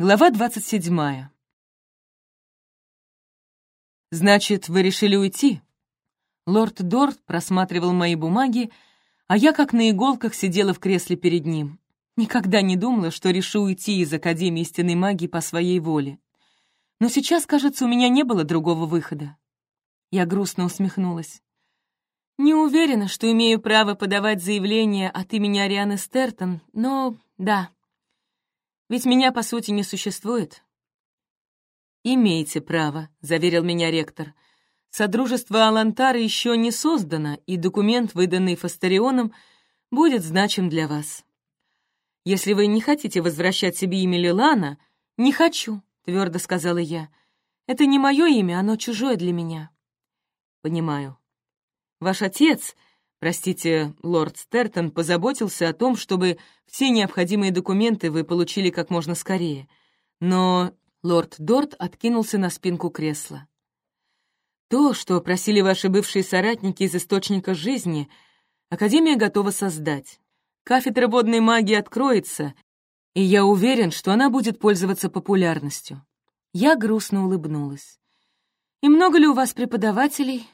Глава двадцать седьмая. «Значит, вы решили уйти?» Лорд Дорт просматривал мои бумаги, а я как на иголках сидела в кресле перед ним. Никогда не думала, что решу уйти из Академии истинной магии по своей воле. Но сейчас, кажется, у меня не было другого выхода. Я грустно усмехнулась. Не уверена, что имею право подавать заявление от имени Арианы Стертон, но да. Ведь меня, по сути, не существует. «Имеете право», — заверил меня ректор. «Содружество Алантара еще не создано, и документ, выданный Фастерионом, будет значим для вас. Если вы не хотите возвращать себе имя Лилана...» «Не хочу», — твердо сказала я. «Это не мое имя, оно чужое для меня». «Понимаю. Ваш отец, простите, лорд Стертон, позаботился о том, чтобы все необходимые документы вы получили как можно скорее. Но лорд Дорт откинулся на спинку кресла. То, что просили ваши бывшие соратники из Источника Жизни, Академия готова создать. Кафедра водной магии откроется, и я уверен, что она будет пользоваться популярностью. Я грустно улыбнулась. «И много ли у вас преподавателей?»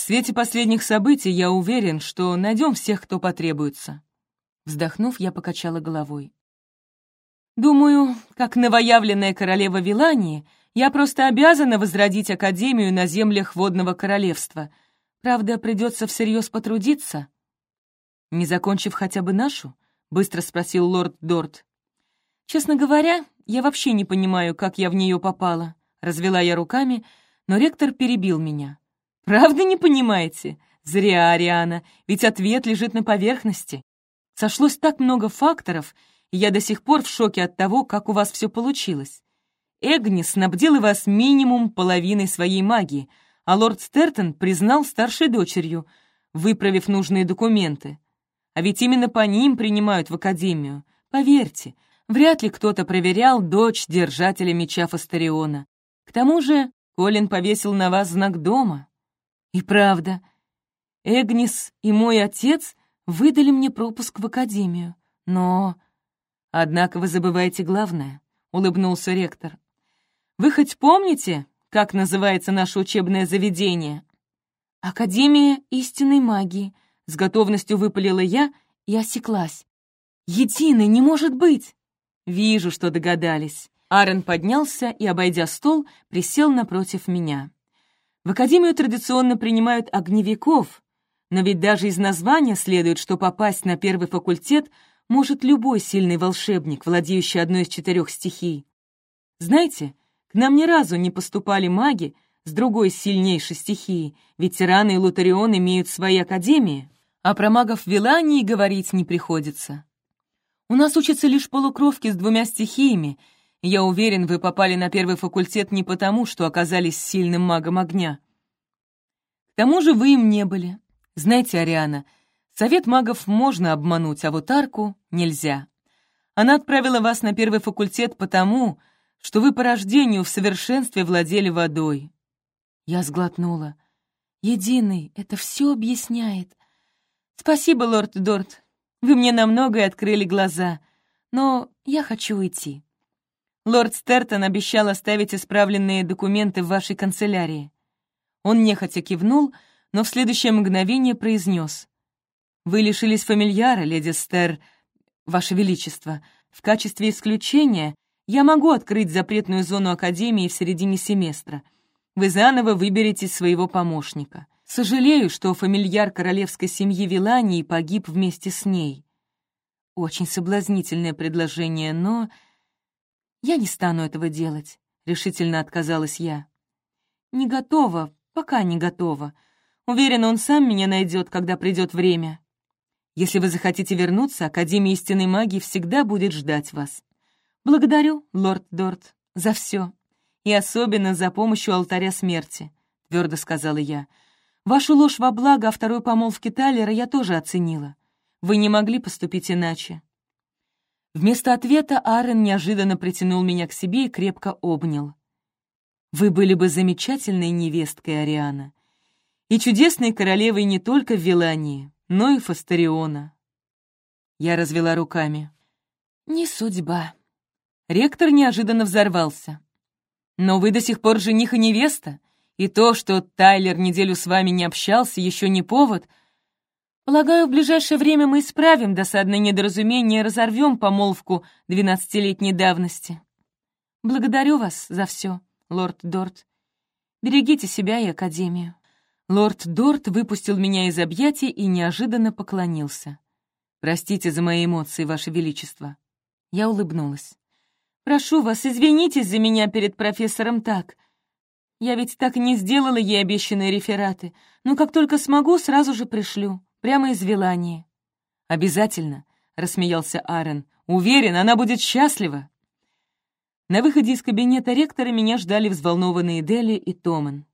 В свете последних событий я уверен, что найдем всех, кто потребуется. Вздохнув, я покачала головой. Думаю, как новоявленная королева Вилании, я просто обязана возродить Академию на землях Водного Королевства. Правда, придется всерьез потрудиться. Не закончив хотя бы нашу? Быстро спросил лорд Дорт. Честно говоря, я вообще не понимаю, как я в нее попала. Развела я руками, но ректор перебил меня. Правда не понимаете? Зря, Ариана, ведь ответ лежит на поверхности. Сошлось так много факторов, и я до сих пор в шоке от того, как у вас все получилось. Эгни снабдила вас минимум половиной своей магии, а лорд Стертон признал старшей дочерью, выправив нужные документы. А ведь именно по ним принимают в академию. Поверьте, вряд ли кто-то проверял дочь держателя меча Фастериона. К тому же Колин повесил на вас знак дома. И правда, Эгнис и мой отец выдали мне пропуск в академию, но... Однако вы забываете главное, — улыбнулся ректор. Вы хоть помните, как называется наше учебное заведение? Академия истинной магии, — с готовностью выпалила я и осеклась. Единой не может быть! Вижу, что догадались. Аарон поднялся и, обойдя стол, присел напротив меня. В академию традиционно принимают огневиков, но ведь даже из названия следует, что попасть на первый факультет может любой сильный волшебник, владеющий одной из четырех стихий. Знаете, к нам ни разу не поступали маги с другой сильнейшей стихией, ветераны и лутарион имеют свои академии, а про магов Вилании говорить не приходится. У нас учатся лишь полукровки с двумя стихиями — я уверен, вы попали на первый факультет не потому, что оказались сильным магом огня. К тому же вы им не были. Знаете, Ариана, совет магов можно обмануть, а вот арку нельзя. Она отправила вас на первый факультет потому, что вы по рождению в совершенстве владели водой. Я сглотнула. Единый, это все объясняет. Спасибо, лорд Дорт. Вы мне на многое открыли глаза, но я хочу уйти. Лорд Стертон обещал оставить исправленные документы в вашей канцелярии. Он нехотя кивнул, но в следующее мгновение произнес. «Вы лишились фамильяра, леди Стер, ваше величество. В качестве исключения я могу открыть запретную зону Академии в середине семестра. Вы заново выберете своего помощника. Сожалею, что фамильяр королевской семьи Вилании погиб вместе с ней. Очень соблазнительное предложение, но «Я не стану этого делать», — решительно отказалась я. «Не готова, пока не готова. Уверена, он сам меня найдет, когда придет время. Если вы захотите вернуться, Академия истинной магии всегда будет ждать вас. Благодарю, лорд Дорт, за все. И особенно за помощь у алтаря смерти», — твердо сказала я. «Вашу ложь во благо о второй помолвке Талера я тоже оценила. Вы не могли поступить иначе. Вместо ответа Аарон неожиданно притянул меня к себе и крепко обнял. «Вы были бы замечательной невесткой Ариана и чудесной королевой не только Вилании, но и Фастериона». Я развела руками. «Не судьба». Ректор неожиданно взорвался. «Но вы до сих пор жених и невеста, и то, что Тайлер неделю с вами не общался, еще не повод. Полагаю, в ближайшее время мы исправим досадное недоразумение и разорвем помолвку двенадцатилетней давности. Благодарю вас за все, лорд Дорт. Берегите себя и Академию». Лорд Дорт выпустил меня из объятий и неожиданно поклонился. «Простите за мои эмоции, Ваше Величество». Я улыбнулась. «Прошу вас, извинитесь за меня перед профессором так. Я ведь так и не сделала ей обещанные рефераты, но как только смогу, сразу же пришлю, прямо из Вилании». «Обязательно», — рассмеялся Аарон. «Уверен, она будет счастлива». На выходе из кабинета ректора меня ждали взволнованные Дели и Томан.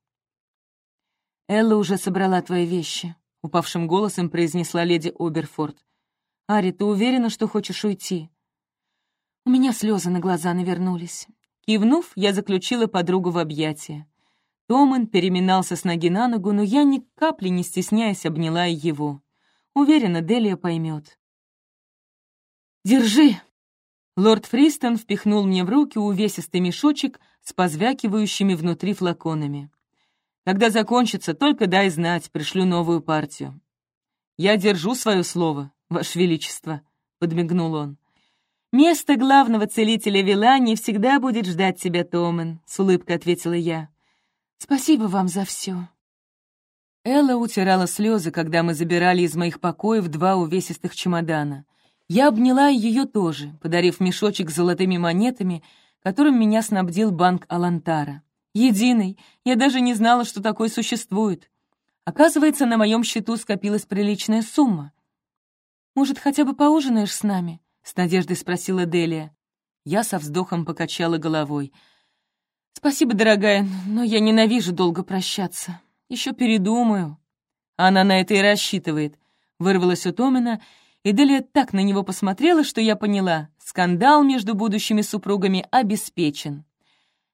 «Элла уже собрала твои вещи», — упавшим голосом произнесла леди Оберфорд. «Ари, ты уверена, что хочешь уйти?» У меня слезы на глаза навернулись. Кивнув, я заключила подругу в объятия. Томан переминался с ноги на ногу, но я ни капли не стесняясь обняла его. Уверена, Делия поймет. «Держи!» Лорд Фристон впихнул мне в руки увесистый мешочек с позвякивающими внутри флаконами. Когда закончится, только дай знать, пришлю новую партию». «Я держу свое слово, Ваше Величество», — подмигнул он. «Место главного целителя Вилани всегда будет ждать тебя, Томен», — с улыбкой ответила я. «Спасибо вам за все». Элла утирала слезы, когда мы забирали из моих покоев два увесистых чемодана. Я обняла ее тоже, подарив мешочек с золотыми монетами, которым меня снабдил банк Алантара. Единый. Я даже не знала, что такое существует. Оказывается, на моем счету скопилась приличная сумма. «Может, хотя бы поужинаешь с нами?» — с надеждой спросила Делия. Я со вздохом покачала головой. «Спасибо, дорогая, но я ненавижу долго прощаться. Еще передумаю». Она на это и рассчитывает. Вырвалась у Томина, и Делия так на него посмотрела, что я поняла, скандал между будущими супругами обеспечен.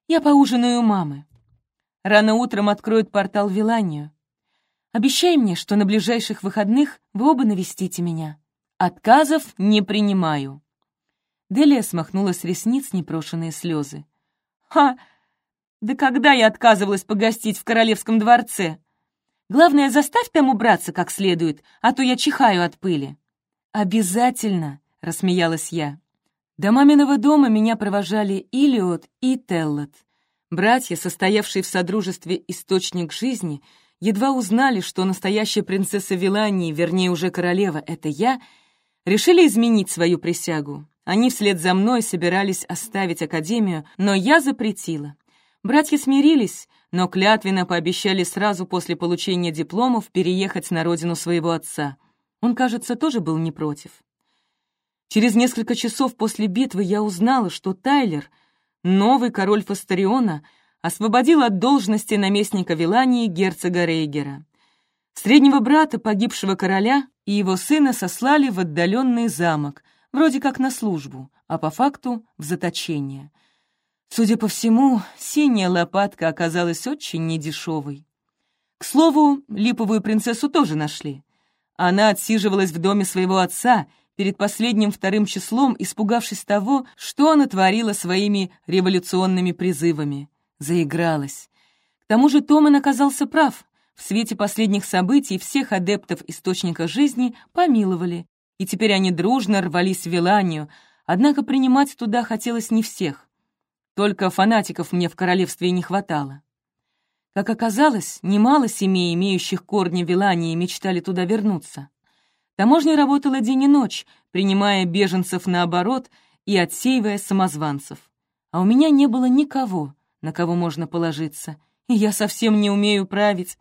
Я поужинаю у мамы. Рано утром откроют портал в Виланию. Обещай мне, что на ближайших выходных вы оба навестите меня. Отказов не принимаю». Делия смахнула с ресниц непрошенные слезы. «Ха! Да когда я отказывалась погостить в королевском дворце? Главное, заставь там убраться как следует, а то я чихаю от пыли». «Обязательно!» — рассмеялась я. До маминого дома меня провожали Илиот и Теллот. Братья, состоявшие в содружестве «Источник жизни», едва узнали, что настоящая принцесса Вилании, вернее уже королева, это я, решили изменить свою присягу. Они вслед за мной собирались оставить Академию, но я запретила. Братья смирились, но клятвенно пообещали сразу после получения дипломов переехать на родину своего отца. Он, кажется, тоже был не против. Через несколько часов после битвы я узнала, что Тайлер, новый король Фастариона, освободил от должности наместника Вилании герцога Рейгера. Среднего брата погибшего короля и его сына сослали в отдаленный замок, вроде как на службу, а по факту в заточение. Судя по всему, синяя лопатка оказалась очень недешевой. К слову, липовую принцессу тоже нашли. Она отсиживалась в доме своего отца — перед последним вторым числом, испугавшись того, что она творила своими революционными призывами. Заигралась. К тому же Томан оказался прав. В свете последних событий всех адептов Источника Жизни помиловали, и теперь они дружно рвались в Виланию, однако принимать туда хотелось не всех. Только фанатиков мне в королевстве не хватало. Как оказалось, немало семей, имеющих корни в Вилании, мечтали туда вернуться. Таможня работала день и ночь, принимая беженцев наоборот и отсеивая самозванцев. А у меня не было никого, на кого можно положиться, и я совсем не умею править.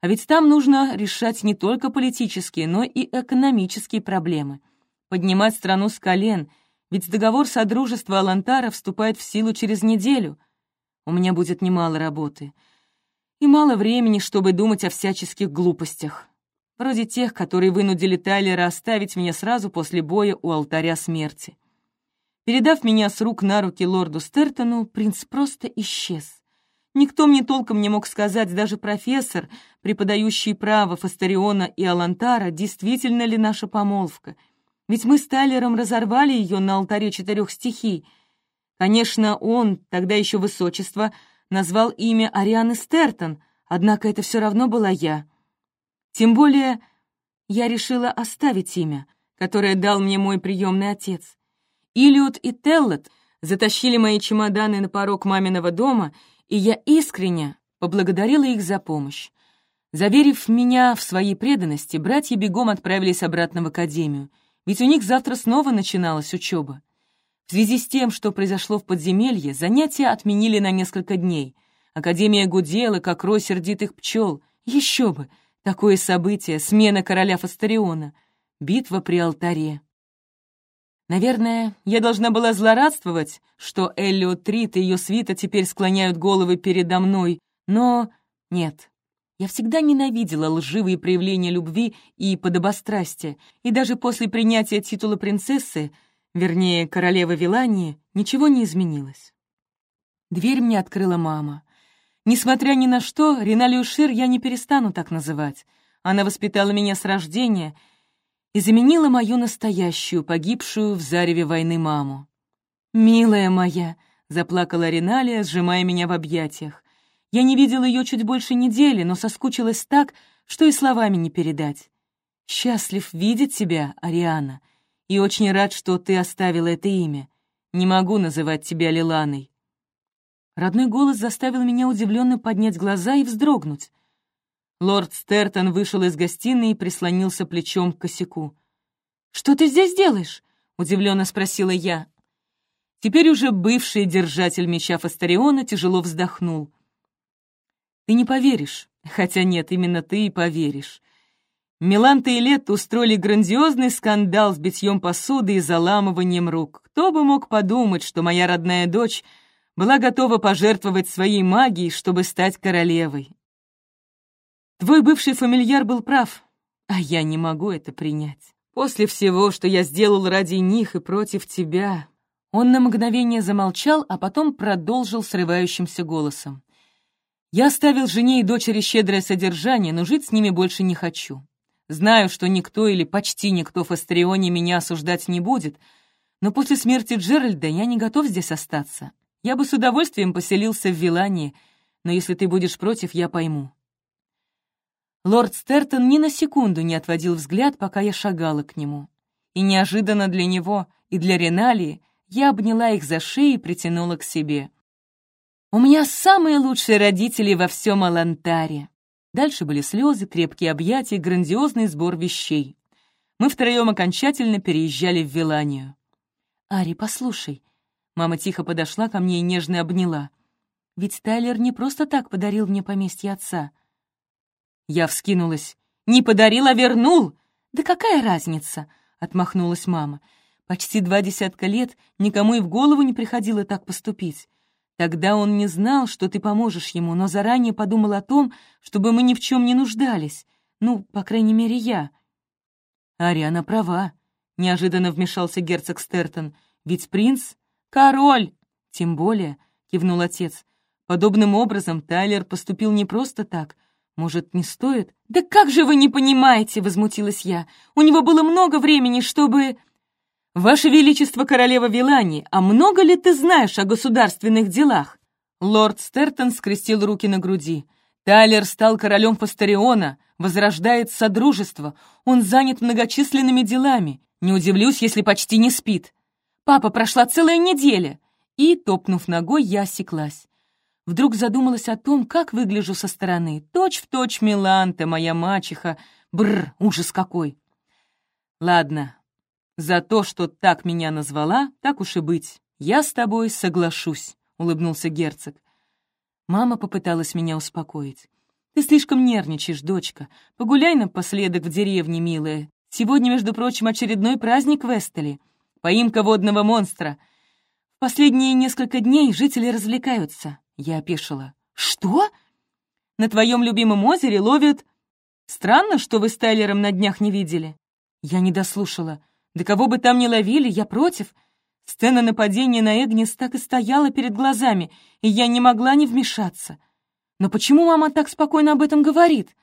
А ведь там нужно решать не только политические, но и экономические проблемы. Поднимать страну с колен, ведь договор Содружества Алантара вступает в силу через неделю. У меня будет немало работы и мало времени, чтобы думать о всяческих глупостях вроде тех, которые вынудили Тайлера оставить меня сразу после боя у алтаря смерти. Передав меня с рук на руки лорду Стертону, принц просто исчез. Никто мне толком не мог сказать, даже профессор, преподающий право Фастариона и Алантара, действительно ли наша помолвка. Ведь мы с Тайлером разорвали ее на алтаре четырех стихий. Конечно, он, тогда еще высочество, назвал имя Арианы Стертон, однако это все равно была я. Тем более я решила оставить имя, которое дал мне мой приемный отец. Илиот и Теллот затащили мои чемоданы на порог маминого дома, и я искренне поблагодарила их за помощь. Заверив меня в своей преданности, братья бегом отправились обратно в академию, ведь у них завтра снова начиналась учеба. В связи с тем, что произошло в подземелье, занятия отменили на несколько дней. Академия гудела, как рой сердитых пчел. Еще бы! Такое событие — смена короля Фастариона, битва при алтаре. Наверное, я должна была злорадствовать, что Эллиот Трит и ее свита теперь склоняют головы передо мной, но нет. Я всегда ненавидела лживые проявления любви и подобострастия, и даже после принятия титула принцессы, вернее, королевы Вилании, ничего не изменилось. Дверь мне открыла мама. Несмотря ни на что, Риналию Шир я не перестану так называть. Она воспитала меня с рождения и заменила мою настоящую, погибшую в зареве войны маму. «Милая моя!» — заплакала Риналия, сжимая меня в объятиях. Я не видела ее чуть больше недели, но соскучилась так, что и словами не передать. «Счастлив видеть тебя, Ариана, и очень рад, что ты оставила это имя. Не могу называть тебя Лиланой. Родной голос заставил меня удивленно поднять глаза и вздрогнуть. Лорд Стертон вышел из гостиной и прислонился плечом к косяку. «Что ты здесь делаешь?» — удивленно спросила я. Теперь уже бывший держатель меча Фастариона тяжело вздохнул. «Ты не поверишь, хотя нет, именно ты и поверишь. Миланта и Лет устроили грандиозный скандал с битьем посуды и заламыванием рук. Кто бы мог подумать, что моя родная дочь — была готова пожертвовать своей магией, чтобы стать королевой. Твой бывший фамильяр был прав, а я не могу это принять. После всего, что я сделал ради них и против тебя...» Он на мгновение замолчал, а потом продолжил срывающимся голосом. «Я оставил жене и дочери щедрое содержание, но жить с ними больше не хочу. Знаю, что никто или почти никто в Астерионе меня осуждать не будет, но после смерти Джеральда я не готов здесь остаться. Я бы с удовольствием поселился в Вилании, но если ты будешь против, я пойму». Лорд Стертон ни на секунду не отводил взгляд, пока я шагала к нему. И неожиданно для него и для Реналии я обняла их за шею и притянула к себе. «У меня самые лучшие родители во всем Алантаре». Дальше были слезы, крепкие объятия, грандиозный сбор вещей. Мы втроем окончательно переезжали в Виланию. «Ари, послушай», Мама тихо подошла ко мне и нежно обняла. «Ведь Тайлер не просто так подарил мне поместье отца». Я вскинулась. «Не подарил, а вернул!» «Да какая разница?» — отмахнулась мама. «Почти два десятка лет никому и в голову не приходило так поступить. Тогда он не знал, что ты поможешь ему, но заранее подумал о том, чтобы мы ни в чем не нуждались. Ну, по крайней мере, я». «Ариана права», — неожиданно вмешался герцог Стертон. «Ведь принц «Король!» «Тем более», — кивнул отец. «Подобным образом Тайлер поступил не просто так. Может, не стоит?» «Да как же вы не понимаете!» — возмутилась я. «У него было много времени, чтобы...» «Ваше Величество, королева Вилани, а много ли ты знаешь о государственных делах?» Лорд Стертон скрестил руки на груди. «Тайлер стал королем Пастариона, возрождает Содружество. Он занят многочисленными делами. Не удивлюсь, если почти не спит. Папа, прошла целая неделя!» И, топнув ногой, я осеклась. Вдруг задумалась о том, как выгляжу со стороны. Точь в точь Миланта, моя мачеха. Бррр, ужас какой! Ладно, за то, что так меня назвала, так уж и быть. Я с тобой соглашусь, — улыбнулся герцог. Мама попыталась меня успокоить. «Ты слишком нервничаешь, дочка. Погуляй напоследок в деревне, милая. Сегодня, между прочим, очередной праздник в Эстеле. Поимка водного монстра. В последние несколько дней жители развлекаются. Я опешила. Что? На твоем любимом озере ловят... Странно, что вы с Тайлером на днях не видели. Я не дослушала. Да кого бы там ни ловили, я против. Сцена нападения на Эгнис так и стояла перед глазами, и я не могла не вмешаться. Но почему мама так спокойно об этом говорит?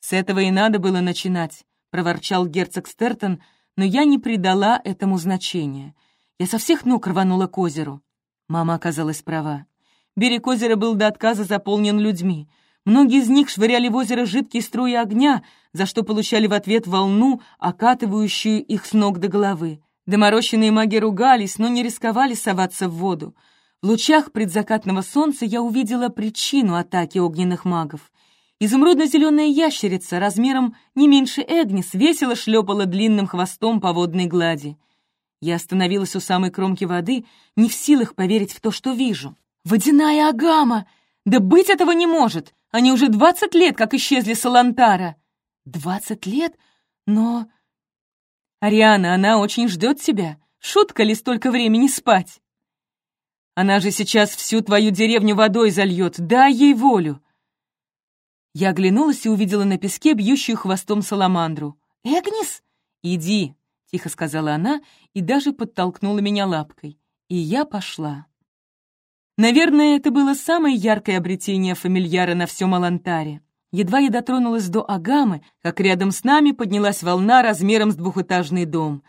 «С этого и надо было начинать», — проворчал герцог Стертон, — но я не придала этому значения. Я со всех ног рванула к озеру. Мама оказалась права. Берег озера был до отказа заполнен людьми. Многие из них швыряли в озеро жидкие струи огня, за что получали в ответ волну, окатывающую их с ног до головы. Доморощенные маги ругались, но не рисковали соваться в воду. В лучах предзакатного солнца я увидела причину атаки огненных магов. Изумрудно-зеленая ящерица размером не меньше Эгнис весело шлепала длинным хвостом по водной глади. Я остановилась у самой кромки воды, не в силах поверить в то, что вижу. «Водяная агама! Да быть этого не может! Они уже двадцать лет, как исчезли с Алантара!» «Двадцать лет? Но...» «Ариана, она очень ждет тебя. Шутка ли столько времени спать?» «Она же сейчас всю твою деревню водой зальет. Дай ей волю!» Я оглянулась и увидела на песке бьющую хвостом саламандру. «Эгнис?» «Иди!» — тихо сказала она и даже подтолкнула меня лапкой. И я пошла. Наверное, это было самое яркое обретение фамильяра на всем Алантаре. Едва я дотронулась до Агамы, как рядом с нами поднялась волна размером с двухэтажный дом.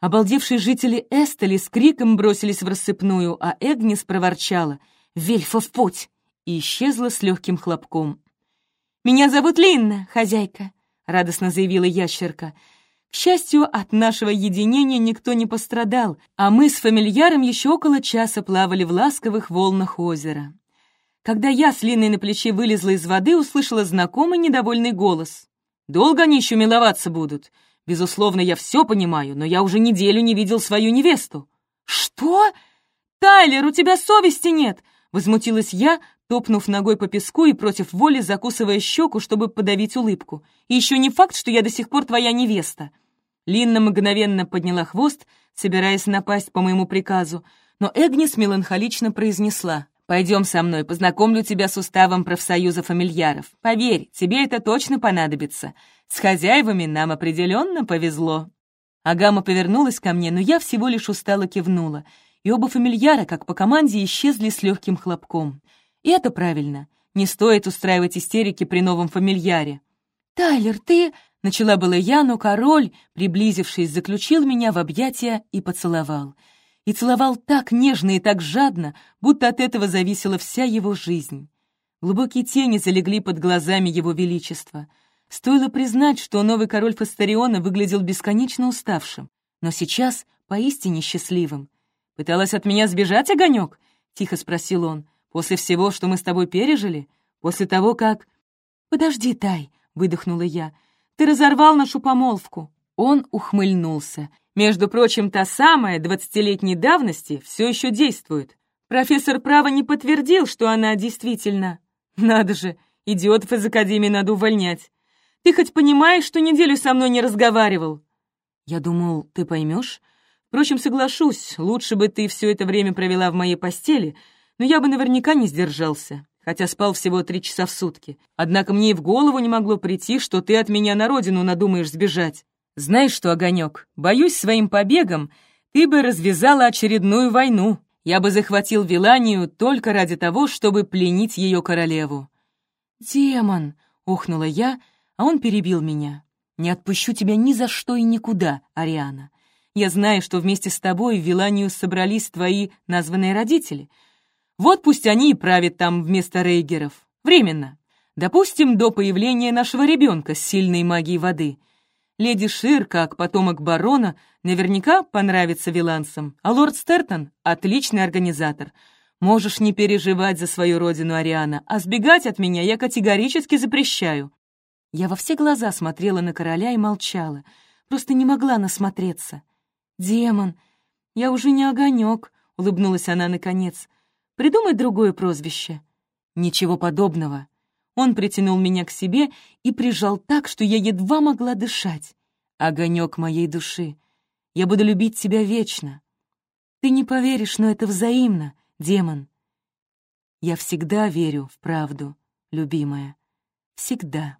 Обалдевшие жители Эстели с криком бросились в рассыпную, а Эгнис проворчала «Вельфа в путь!» и исчезла с легким хлопком. «Меня зовут Линна, хозяйка», — радостно заявила ящерка. К счастью, от нашего единения никто не пострадал, а мы с фамильяром еще около часа плавали в ласковых волнах озера. Когда я с Линой на плече вылезла из воды, услышала знакомый недовольный голос. «Долго они еще миловаться будут? Безусловно, я все понимаю, но я уже неделю не видел свою невесту». «Что? Тайлер, у тебя совести нет!» Возмутилась я, топнув ногой по песку и против воли закусывая щеку, чтобы подавить улыбку. «И еще не факт, что я до сих пор твоя невеста». Линна мгновенно подняла хвост, собираясь напасть по моему приказу, но Эгнис меланхолично произнесла. «Пойдем со мной, познакомлю тебя с уставом профсоюза фамильяров. Поверь, тебе это точно понадобится. С хозяевами нам определенно повезло». Агама повернулась ко мне, но я всего лишь устало кивнула, и оба фамильяра, как по команде, исчезли с легким хлопком. И это правильно. Не стоит устраивать истерики при новом фамильяре. «Тайлер, ты...» — начала была я, но король, приблизившись, заключил меня в объятия и поцеловал. И целовал так нежно и так жадно, будто от этого зависела вся его жизнь. Глубокие тени залегли под глазами его величества. Стоило признать, что новый король Фастариона выглядел бесконечно уставшим, но сейчас поистине счастливым. «Пыталась от меня сбежать, огонек?» — тихо спросил он. После всего, что мы с тобой пережили? После того, как...» «Подожди, Тай», — выдохнула я. «Ты разорвал нашу помолвку». Он ухмыльнулся. «Между прочим, та самая двадцатилетней давности все еще действует. Профессор права не подтвердил, что она действительно... Надо же, идиотов из Академии надо увольнять. Ты хоть понимаешь, что неделю со мной не разговаривал?» «Я думал, ты поймешь. Впрочем, соглашусь, лучше бы ты все это время провела в моей постели, но я бы наверняка не сдержался, хотя спал всего три часа в сутки. Однако мне и в голову не могло прийти, что ты от меня на родину надумаешь сбежать. Знаешь что, Огонек, боюсь, своим побегом ты бы развязала очередную войну. Я бы захватил Виланию только ради того, чтобы пленить ее королеву». «Демон!» — ухнула я, а он перебил меня. «Не отпущу тебя ни за что и никуда, Ариана. Я знаю, что вместе с тобой в Виланию собрались твои названные родители — вот пусть они и правят там вместо рейгеров. Временно. Допустим, до появления нашего ребенка с сильной магией воды. Леди Шир, как потомок барона, наверняка понравится виланцам, а лорд Стертон — отличный организатор. Можешь не переживать за свою родину, Ариана, а сбегать от меня я категорически запрещаю. Я во все глаза смотрела на короля и молчала, просто не могла насмотреться. «Демон, я уже не огонек», — улыбнулась она наконец. Придумай другое прозвище». Ничего подобного. Он притянул меня к себе и прижал так, что я едва могла дышать. Огонек моей души. Я буду любить тебя вечно. Ты не поверишь, но это взаимно, демон. Я всегда верю в правду, любимая. Всегда.